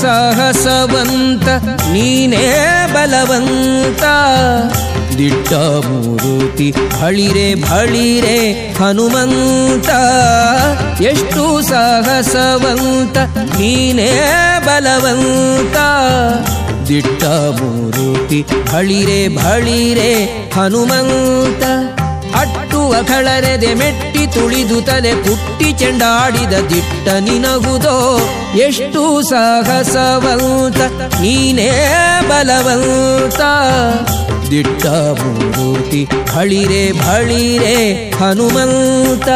ಸಾಹಸವಂತ, ನೀನೇ ಬಲವಂತ. ದಿಟ್ಟ ಮೂರುತಿ ಭಳಿರೆ ಭಳಿರೆ ಹನುಮಂತ. ಎಷ್ಟು ಸಾಹಸವಂತ, ನೀನೇ ಬಲವಂತ. ದಿಟ್ಟ ಮೂರುತಿ ಭಳಿರೆ ಭಳಿರೆ ಹನುಮಂತ. ಅಟ್ಟು ಅಖಳರೆದೆ ಮೆಟ್ಟಿ ತುಳಿದು ತಲೆ ಕುಟ್ಟಿ ಚೆಂಡಾಡಿದ ದಿಟ್ಟ ನಿನಗುದೋ? ಎಷ್ಟು ಸಾಹಸವಂತ, ನೀನೇ ಬಲವಂತ. ದಿಟ್ಟ ಮೂರ್ತಿ ಹಳಿರೆ ಬಳಿರೆ ಹನುಮಂತ.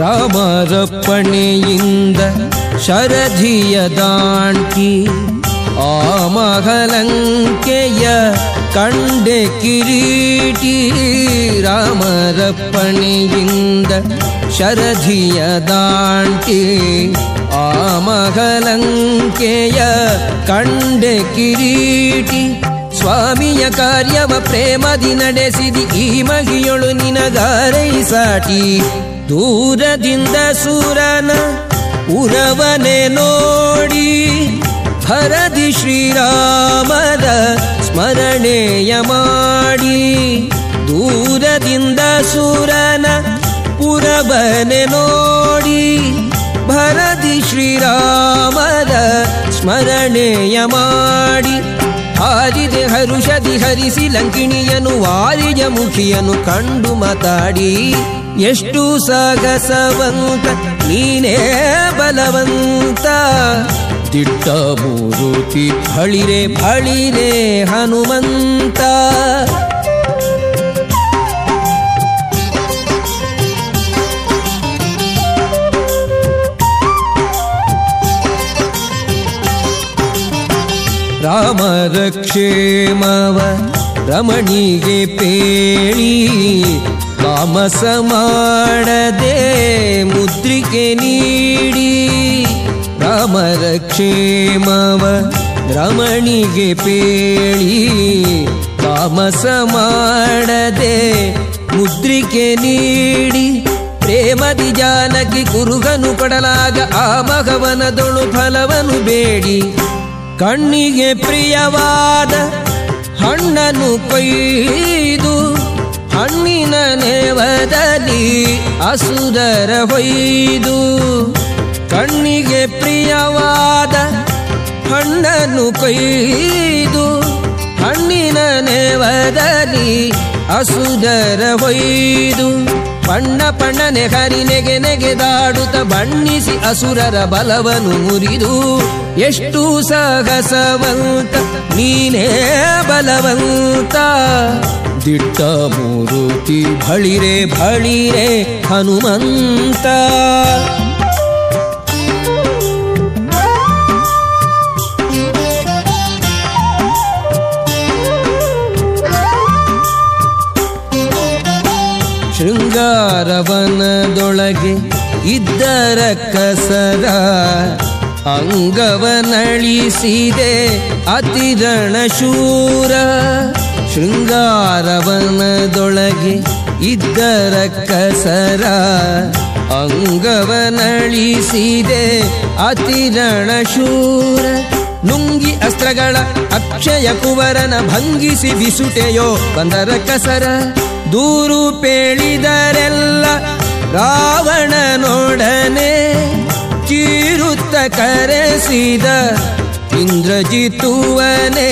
ರಾಮರಪ್ಪಣೆಯಿಂದ ಶರಧಿಯ ದಾಂಟಿ ಆ ಮಹಲಂಕೆಯ ಕಂಡೆ ಕಿರೀಟಿ, ರಾಮರಪ್ಪಣೆಯಿಂದ ಶರಧಿಯ ದಾಂಟಿ ಆ ಮಹಲಂಕೆಯ ಕಂಡೆ ಕಿರೀಟಿ. ಸ್ವಾಮಿಯ ಕಾರ್ಯವ ಪ್ರೇಮದಿ ನಡೆಸಿದಿ, ಈ ಮಗಿಯೊಳು ನಿನಗಾರೈಸಾಟಿ ದೂರದಿಂದ ಸುರನ ಉರವನೆ ನೋಡಿ ಭರದಿ ಶ್ರೀರಾಮದ ಸ್ಮರಣೆಯ ಮಾಡಿ ದೂರದಿಂದ ಸುರನ ಪುರವನೆ ನೋಡಿ ಭರದಿ ಶ್ರೀರಾಮದ ಸ್ಮರಣೆಯ ಮಾಡಿ ಹಾರಿದೆ ಹರುಷದಿ ಹರಿಸಿ ಲಂಕಿಣಿಯನು ವಾರಿಯ ಮುಖಿಯನು ಕಂಡು ಮಾತಾಡಿ ಎಷ್ಟು ಸಾಗಸವಂತ ನೀನೇ ಬಲವಂತ. ದಿಟ್ಟ ಮೂರುತಿ ಫಳಿರೆ ಫಳಿರೆ ಹನುಮಂತ. ರಾಮ ಕ್ಷೇಮವ ರಮಣಿಗೆ ಪೇಳಿ. ತಾಮಸ ಮಾಡದೆ ಮುದ್ರಿಕೆ ನೀಡಿ ರಾಮರ ಕ್ಷೇಮವ ರಮಣಿಗೆ ಪೇಳಿ ತಾಮಸ ಮಾಡದೆ ಮುದ್ರಿಕೆ ನೀಡಿ ಪ್ರೇಮದಿ ಜಾನಕಿ ಕುರುಗನು ಕೊಡಲಾಗ ಆ ಮಗವನದೊಳು ಫಲವನು ಬೇಡಿ. ಕಣ್ಣಿಗೆ ಪ್ರಿಯವಾದ ಹಣ್ಣನು ಕೊಯ್ದು ಅಸುದರ ಹೊಯ್ದು ಕಣ್ಣಿಗೆ ಪ್ರಿಯವಾದ ಹಣ್ಣನ್ನು ಕೊಯ್ದು ಹಣ್ಣಿನ ನೇವದಲ್ಲಿ ಅಸುದರ ಹೊಯ್ದು ಬಣ್ಣ ಪಣ್ಣನೆ ಹರಿ ನೆಗೆ ನೆಗೆದಾಡುತ್ತ ಬಣ್ಣಿಸಿ ಅಸುರರ ಬಲವನು ಮುರಿದು ಎಷ್ಟು ಸಹಸವಂತ, ನೀನೇ ಬಲವಂತ. ದಿಟ್ಟ ಮೂರುತಿ ಭಳಿರೆ ಭಳಿರೆ ಹನುಮಂತ. ಶೃಂಗಾರವನದೊಳಗೆ ಇದ್ದರ ಕಸರ ಅಂಗವನಳಿಸಿದೆ ಅತಿರಣ ಶೂರ ಶೃಂಗಾರವನದೊಳಗೆ ಇದ್ದರ ಕಸರ ಅಂಗವನಳಿಸಿದೆ ಅತಿರಣ ಶೂರ ನುಂಗಿ ಅಸ್ತ್ರಗಳ ಅಕ್ಷಯ ಕುವರನ ಭಂಗಿಸಿ ಬಿಸುಟೆಯೋ ಬಂದರ ಕಸರ. ದೂರು ಪೇಳಿದರೆಲ್ಲ ರಾವಣನೊಡನೆ ಕೀರುತ್ತ ಕರೆಸಿದ ಇಂದ್ರಜಿತುವನೇ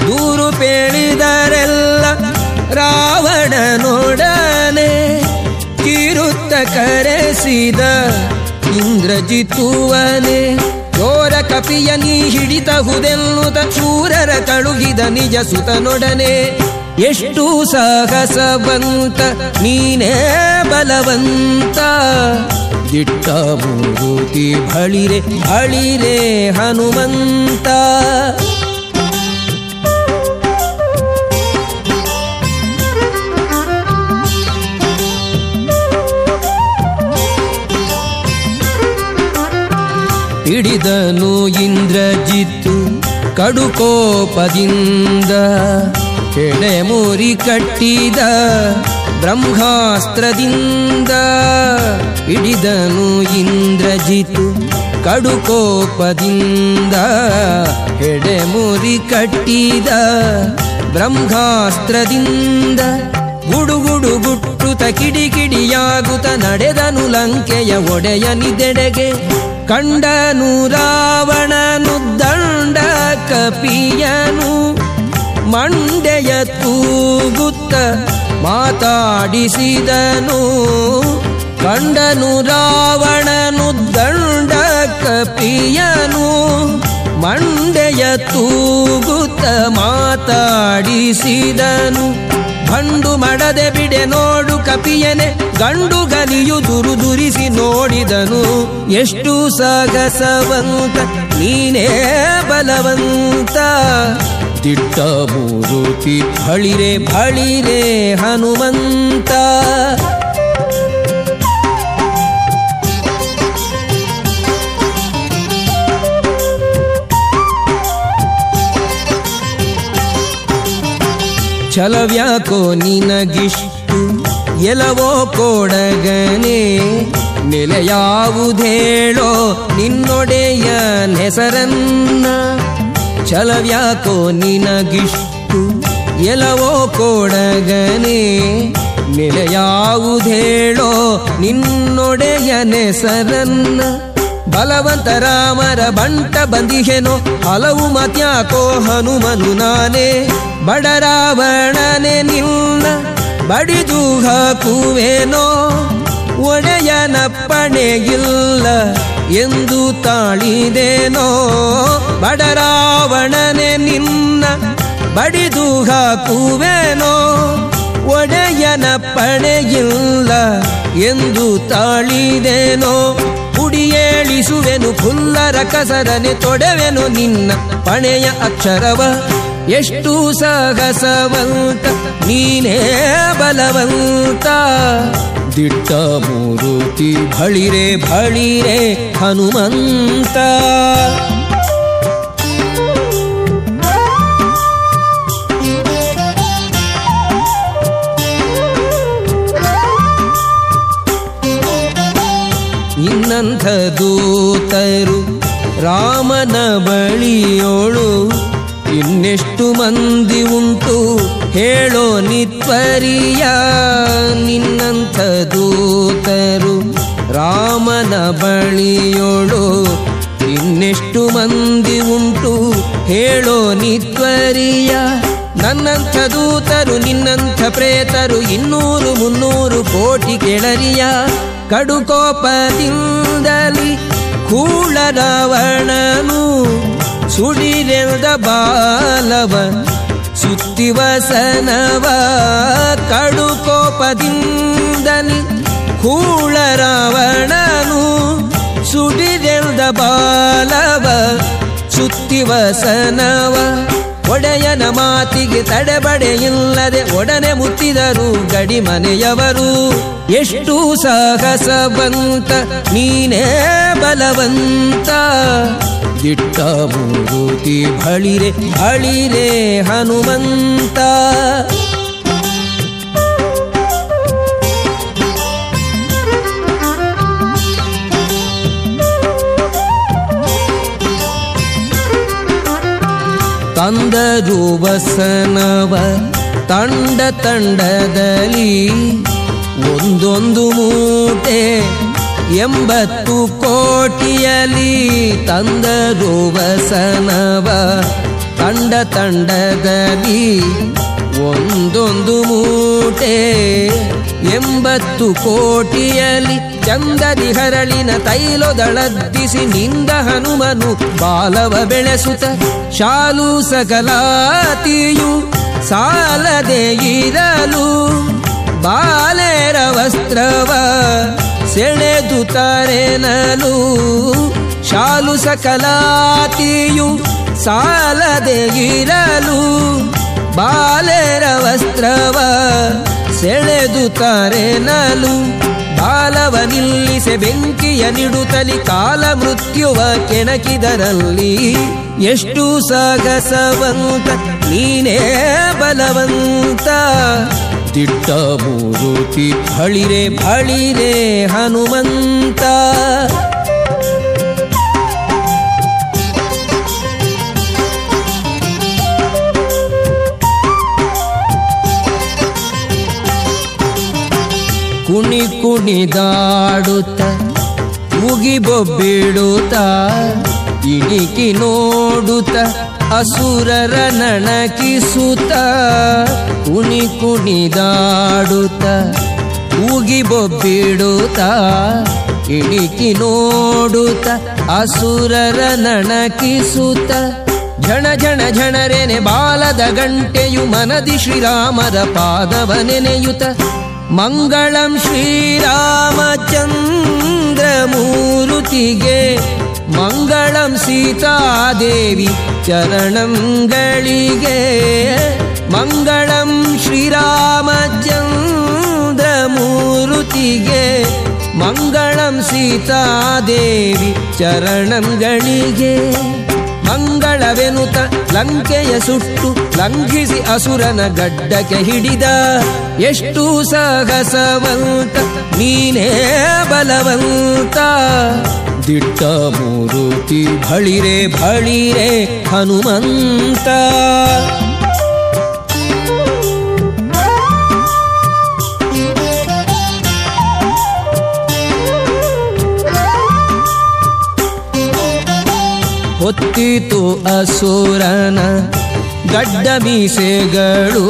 ದೂರು ಪೇಳಿದರೆಲ್ಲ ರಾವಣನೊಡನೆ ಕಿರುತ್ತ ಕರೆಸಿದ ಇಂದ್ರಜಿತುವನೇ. ಚೋರ ಕಪಿಯ ನೀ ಹಿಡಿತಹುದೆನ್ನುತ ಶೂರರ ಕಳುಗಿದ ನಿಜ ಸುತನೊಡನೆ. ಎಷ್ಟು ಸಾಹಸವಂತ ನೀನೇ ಬಲವಂತ. ದಿಟ್ಟ ಮೂರುತಿ ಭಳಿರೆ ಭಳಿರೆ ಹನುಮಂತ. ಹಿಡಿದನು ಇಂದ್ರಜಿತ್ತು ಕಡುಕೋಪದಿಂದ. ಕೆಳೆಮುರಿ ಕಟ್ಟಿದ ಬ್ರಹ್ಮಾಸ್ತ್ರದಿಂದ ಹಿಡಿದನು ಇಂದ್ರಜಿತು ಕಡುಕೋಪದಿಂದ. ಹೆಡೆಮುರಿ ಕಟ್ಟಿದ ಬ್ರಹ್ಮಾಸ್ತ್ರದಿಂದ ಗುಡುಗುಡು ಗುಟ್ಟುತ ಕಿಡಿಕಿಡಿಯಾಗುತ್ತ ನಡೆದನು ಲಂಕೆಯ ಒಡೆಯನಿದೆಡೆಗೆ ಕಂಡನು ರಾವಣನು ದಂಡ ಕಪಿಯನು. ಮಂಡೆಯ ತೂಗುತ್ತ ಮಾತಾಡಿಸಿದನು. ಕಂಡನು ರಾವಣನು ದಂಡ ಕಪಿಯನು ಮಂಡೆಯ ತೂಗುತ್ತ ಮಾತಾಡಿಸಿದನು. ಬಂಡು ಮಡದೆ ಬಿಡೆ ನೋಡು ಕಪಿಯನೆ. ಗಂಡು ಗಲಿಯು ದುರುದುರಿಸಿ ನೋಡಿದನು. ಎಷ್ಟು ಸಾಗಸವಂತ, ನೀನೇ ಬಲವಂತ. ದಿಟ್ಟ ಮೂರುತಿ ಬಳಿರೆ ಬಳಿರೆ ಹನುಮಂತ. ಛಲವ್ಯಾಕೋ ನಿನಗಿಷ್ಟು ಎಲವೋ ಕೊಡಗನೆ. ನೆಲೆಯಾವುದೇಳೋ ನಿನ್ನೊಡೆಯ ಹೆಸರನ್ನ ಛಲವ್ಯಾಕೋ ನಿನಗಿಷ್ಟು ಎಲವೋ ಕೊಡಗನೆ. ನೆಲೆಯಾವುದೇಳೋ ನಿನ್ನೊಡೆಯನೆ ಸರನ್ನ ಬಲವಂತ ರಾಮರ ಬಂಟ ಬಂದಿಹೆನೋ, ಹಲವು ಮತ್ಯಾಕೋ ಹನುಮನು ನಾನೇ. ಬಡರಾವಣನೆ ನಿನ್ನ, ಬಡಿದು ಹಾಕುವೇನೋ. ಒಡೆಯನ ಪಣೆಗಿಲ್ಲ ಎಂದು ತಾಳಿದೇನೋ? ಬಡರಾವಣನೆ ನಿನ್ನ ಬಡಿದು ಹಾಕುವೆನೋ? ಒಡೆಯನ ಪಣೆಯಿಲ್ಲ ಎಂದು ತಾಳಿದೇನೋ? ಕುಡಿಯೇಳಿಸುವೆನು ಫುಲ್ಲರ ಕಸರನೆ ತೊಡೆವೆನು ನಿನ್ನ ಪಣೆಯ ಅಕ್ಷರವ? ಎಷ್ಟು ಸಾಹಸವಂತ, ನೀನೇ ಬಲವಂತ. ದಿಟ್ಟ ಮೂರುತಿ ಭಳಿರೆ ಭಳಿರೆ ಹನುಮಂತ. ಇನ್ನಂಥ ದೂತರು ರಾಮನ ಬಳಿಯೋಳು ಇನ್ನೆಷ್ಟು ಮಂದಿ ಉಂಟು? ಹೇಳೋ ನಿತ್ವರಿಯ ನಿನ್ನಂಥ ದೂತರು ರಾಮನ ಬಳಿಯೋಳು ಇನ್ನೆಷ್ಟು ಮಂದಿ ಉಂಟು ಹೇಳೋ ನಿತ್ವರಿಯ ನನ್ನಂಥ ದೂತರು ನಿನ್ನಂಥ ಪ್ರೇತರು ಇನ್ನೂರು ಮುನ್ನೂರು ಕೋಟಿ ಕೆಳರಿಯ ಕಡುಕೋಪದಿಂದಲಿ ಕೂಳದವಣನು ಸುಡಿರೆದ ಬಾಲವ ಸುತ್ತಿವಸನವ ಕಡುಕೋಪದಿಂದಲಿ ಕೂಳ ರಾವಣನು ಸುಡಿದೆಳ್ದ ಬಾಲವ ಸುತ್ತಿವಸನವ ಒಡೆಯನ ಮಾತಿಗೆ ತಡೆಬಡೆಯಿಲ್ಲದೆ ಒಡನೆ ಮುತ್ತಿದರು ಗಡಿ ಮನೆಯವರು. ಎಷ್ಟು ಸಾಹಸವಂತ, ನೀನೇ ಬಲವಂತ. ದಿಟ್ಟ ಮೂರುತಿ ಬಳಿರೆ ಬಳಿರೆ ಹನುಮಂತ. ತಂದ ರೂಪಸನವ ತಂಡ ತಂಡದಲ್ಲಿ ಒಂದೊಂದು ಮೂಟೆ ಎಂಬತ್ತು ಕೋಟಿಯಲಿ ತಂದರು ವಸನವ ತಂಡ ತಂಡದಲ್ಲಿ ಒಂದೊಂದು ಮೂಟೆ. ಎಂಬತ್ತು ಕೋಟಿಯಲಿ ಚಂದದಿ ಹರಳಿನ ತೈಲೊದಳದ್ದಿಸಿ ನಿಂದ ಹನುಮನು ಬಾಲವ ಬೆಳೆಸುತ್ತ. ಶಾಲು ಸಕಲಾತಿಯು ಸಾಲದೆ ಇರಲು. ಬಾಲೆರ ವಸ್ತ್ರವ ಸೆಳೆದು ತರೆನಲು ಶಾಲು ಸಕಲಾತಿಯು ಸಾಲದೆ ಇರಲು ಬಾಲೆರ ವಸ್ತ್ರವ ಸೆಳೆದು ತರೆನಲು ಬಾಲವ ನಿಲ್ಲಿಸೆ ಬೆಂಕಿಯ ನಿಡುತ್ತಲಿ ಕಾಲ ಮೃತ್ಯುವ ಕೆಣಕಿದರಲ್ಲಿ ಎಷ್ಟು ಸಾಗಸವಂತ ನೀನೇ ಬಲವಂತ ದಿಟ್ಟ ಮೂರುತಿ ಬಳಿರೆ ಬಳಿರೆ ಹನುಮಂತ! ಕುಣಿ ಕುಣಿದಾಡುತ್ತ ಉಗಿ ಬೊಬ್ಬಿಡುತ್ತ ಇಣಿಕಿ ನೋಡುತ್ತ ಅಸುರರ ನಣಕಿಸುತ್ತ, ಕುಣಿ ಕುಣಿದಾಡುತ್ತ ಉಗಿ ಬೊಬ್ಬಿಡುತ್ತ ಇಣಿಕಿ ನೋಡುತ್ತ, ಅಸುರರ ನಣಕಿಸುತ್ತ. ಝಣ ಝಣ ಝಣರೆನೆ ಬಾಲದ ಗಂಟೆಯು ಮನದಿ ಶ್ರೀರಾಮದ ಪಾದವ ನೆನೆಯುತ ಮಂಗಳಂ ಶ್ರೀರಾಮಚಂದ್ರ ಮೂರುತಿಗೆ ಮಂಗಳಂ ಸೀತಾದೇವಿ ಚರಣಂಗಳಿಗೆ ಮಂಗಳಂ ಶ್ರೀರಾಮಚಂದ್ರ ಮೂರುತಿಗೆ ಮಂಗಳಂ ಸೀತಾದೇವಿ ಚರಣಂಗಳಿಗೆ ಮಂಗಳವೆನುತ ಲಂಕೆಯ ಸುಟ್ಟು ಲಂಘಿಸಿ ಅಸುರನ ಗಡ್ಡಕ್ಕೆ ಹಿಡಿದ. ಎಷ್ಟು ಸಾಹಸವಂತ, ನೀನೇ ಬಲವಂತ. ದಿಟ್ಟ ಮೂರುತಿ ಭಳಿರೆ ಭಳಿರೆ ಹನುಮಂತ. ಹೊತ್ತಿತು ಅಸುರನ ಗಡ್ಡ ಮೀಸೆಗಳು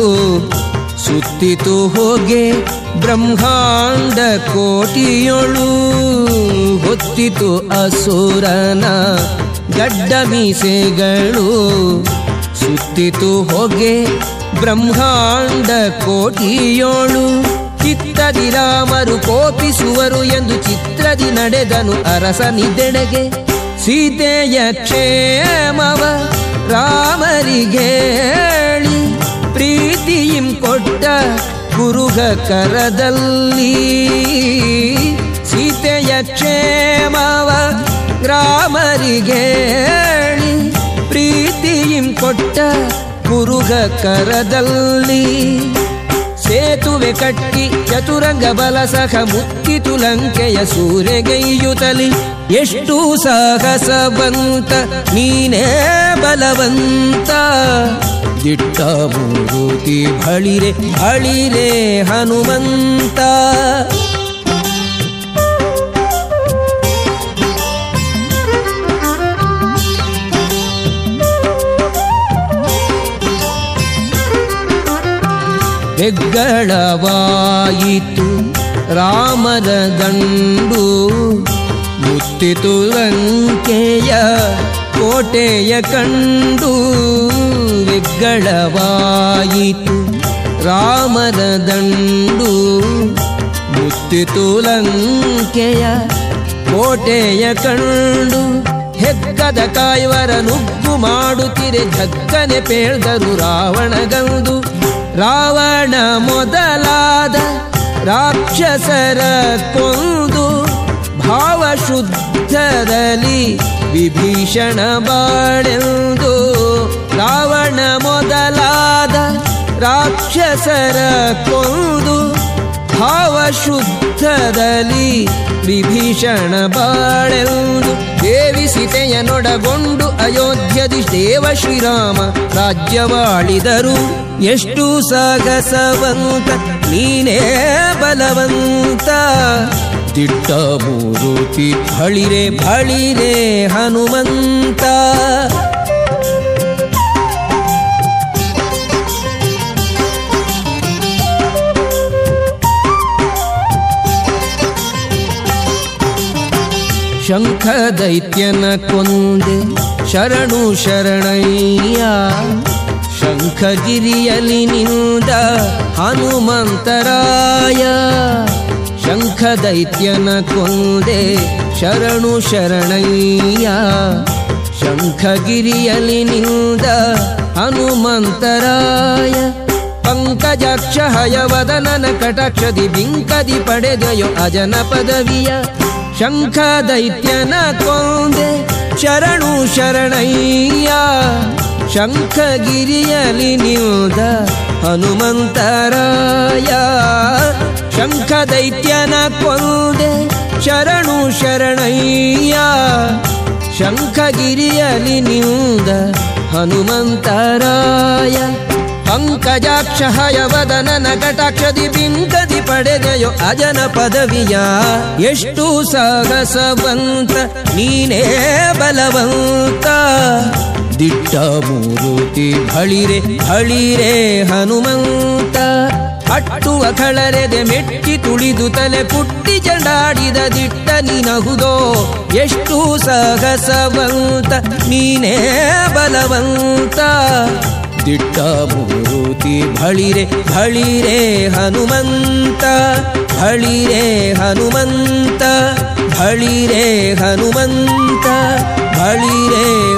ಸುತ್ತಿತು ಹೋಗೆ ಬ್ರಹ್ಮಾಂಡ ಕೋಟಿಯೊಳು. ಹೊತ್ತಿತು ಅಸುರನ ಗಡ್ಡ ಮೀಸೆಗಳು. ಸುತ್ತಿತು ಹೋಗೆ ಬ್ರಹ್ಮಾಂಡ ಕೋಟಿಯೋಳು. ಚಿತ್ತದಿ ರಾಮರು ಕೋಪಿಸುವರು ಎಂದು ಚಿತ್ರದಿ ನಡೆದನು ಅರಸನಿದೆಡೆಗೆ ಸೀತೆಯ ಕ್ಷೇಮವ ಪ್ರೀತಿಯಿಂ ಕೊಟ್ಟ ಗುರುಗ ಕರದಲ್ಲಿ ಸೀತೆಯ ಕ್ಷೇಮವ ಗ್ರಾಮರಿಗೆ ಪ್ರೀತಿಯಿಂ ಕೊಟ್ಟ ಗುರುಗ ಕರದಲ್ಲಿ ಸೇತುವೆ ಕಟ್ಟಿ ಚತುರಂಗ ಬಲ ಸಹ ಮುತ್ತಿ ತುಲಂಕೆಯ ಸೂರೆಗೈಯುತ್ತಲಿ ಎಷ್ಟು ಸಾಹಸವಂತ, ನೀನೇ ಬಲವಂತ. ದಿಟ್ಟ ಮೂರುತಿ ಭಳಿರೆ ಬಳಿರೆ ಹನುಮಂತ. ಹೆಗ್ಗಳವಾಯಿತು ರಾಮದ ದಂಡು ಮುತ್ತಿತು ಲಂಕೆಯ ಕೋಟೆಯ ಕಂಡು ವಿಗ್ಗಳವಾಯಿತು. ರಾಮರ ದಂಡು ಮುತ್ತಿತು ಲಂಕೆಯ ಕೋಟೆಯ ಕಂಡು ಹೆಕ್ಕದ ಕಾಯುವರ ನುಗ್ಗು ಮಾಡುತ್ತಿರೆ ಝಕ್ಕನೆ ಪೇಳ್ದರು ರಾವಣಗಂದು ರಾವಣ ಮೊದಲಾದ ರಾಕ್ಷಸರ ಕೊಂದು ಭಾವಶುದ್ಧದಲ್ಲಿ ವಿಭೀಷಣ ಬಾಳೆಂದು ರಾವಣ ಮೊದಲಾದ ರಾಕ್ಷಸರ ಕೊಂದು ಭಾವಶುದ್ಧದಲ್ಲಿ ವಿಭೀಷಣ ಬಾಳೆಂದು ದೇವಿ ಸೀತೆಯನೊಡಗೊಂಡು ಅಯೋಧ್ಯದಿ ದೇವ ಶ್ರೀರಾಮ ರಾಜ್ಯವಾಳಿದರು. ಎಷ್ಟು ಸಾಗಸವಂತ, ನೀನೇ ಬಲವಂತ. ದಿಟ್ಟ ಮೂರುತಿ ಬಳಿರೆ ಬಳಿರೆ ಹನುಮಂತ. ಶಂಖ ದೈತ್ಯನ ಕೊಂದೆ ಶರಣು ಶರಣಯ್ಯ. ಶಂಖಗಿರಿಯಲಿ ನಿಂದ ಹನುಮಂತರಾಯ. ಶಂಖ ದೈತ್ಯನ ಕೊಂದೆ ಶರಣು ಶರಣಯ್ಯ. ಶಂಖಗಿರಿಯಲಿ ನಿಂದ ಹನುಮಂತರಾಯ. ಪಂಕಜಾಕ್ಷ ಹಯವದನನ ಕಟಾಕ್ಷದಿ ಬಿಂಕದಿ ಪಡೆದೆಯೋ ಅಜನ ಪದವಿಯ ಶಂಖ ದೈತ್ಯನ ಕೊಂದೆ ಶರಣು ಶರಣಯ್ಯ. ಶಂಖಗಿರಿಯಲಿ ನಿಂದ ಹನುಮಂತರಾಯ. ಶಂಖ ದೈತ್ಯನ ಕೊಂದೆ ಶರಣು ಶರಣಯ್ಯ. ಶಂಖಗಿರಿಯಲಿ ನಿಂದ ಹನುಮಂತರಾಯ. ಪಂಕಜಾಕ್ಷ ಹಯವದನನ ಕಟಾಕ್ಷದಿ ಬಿಂಕದಿ ಪಡೆದೆಯೋ ಅಜನ ಪದವಿಯ. ಎಷ್ಟು ಸಾಹಸವಂತ, ನೀನೇ ಬಲವಂತ. ದಿಟ್ಟ ಮೂರುತಿ ಹಳಿರೆ ಹಳಿರೆ ಹನುಮಂತ. ಅಟ್ಟುವ ಕಳರೆದೆ ಮೆಟ್ಟಿ ತುಳಿದು ತಲೆ ಪುಟ್ಟಿ ಚಂಡಾಡಿದ ದಿಟ್ಟ ನಿನಹುದೋ. ಎಷ್ಟು ಸಹಸವಂತ, ನೀನೇ ಬಲವಂತ. ದಿಟ್ಟ ಮೂರುತಿ ಬಳಿರೆ ಬಳಿರೆ ಹನುಮಂತ. ಬಳಿರೆ ಹನುಮಂತ ಬಳಿರೆ ಹನುಮಂತ ಬಳಿರೆ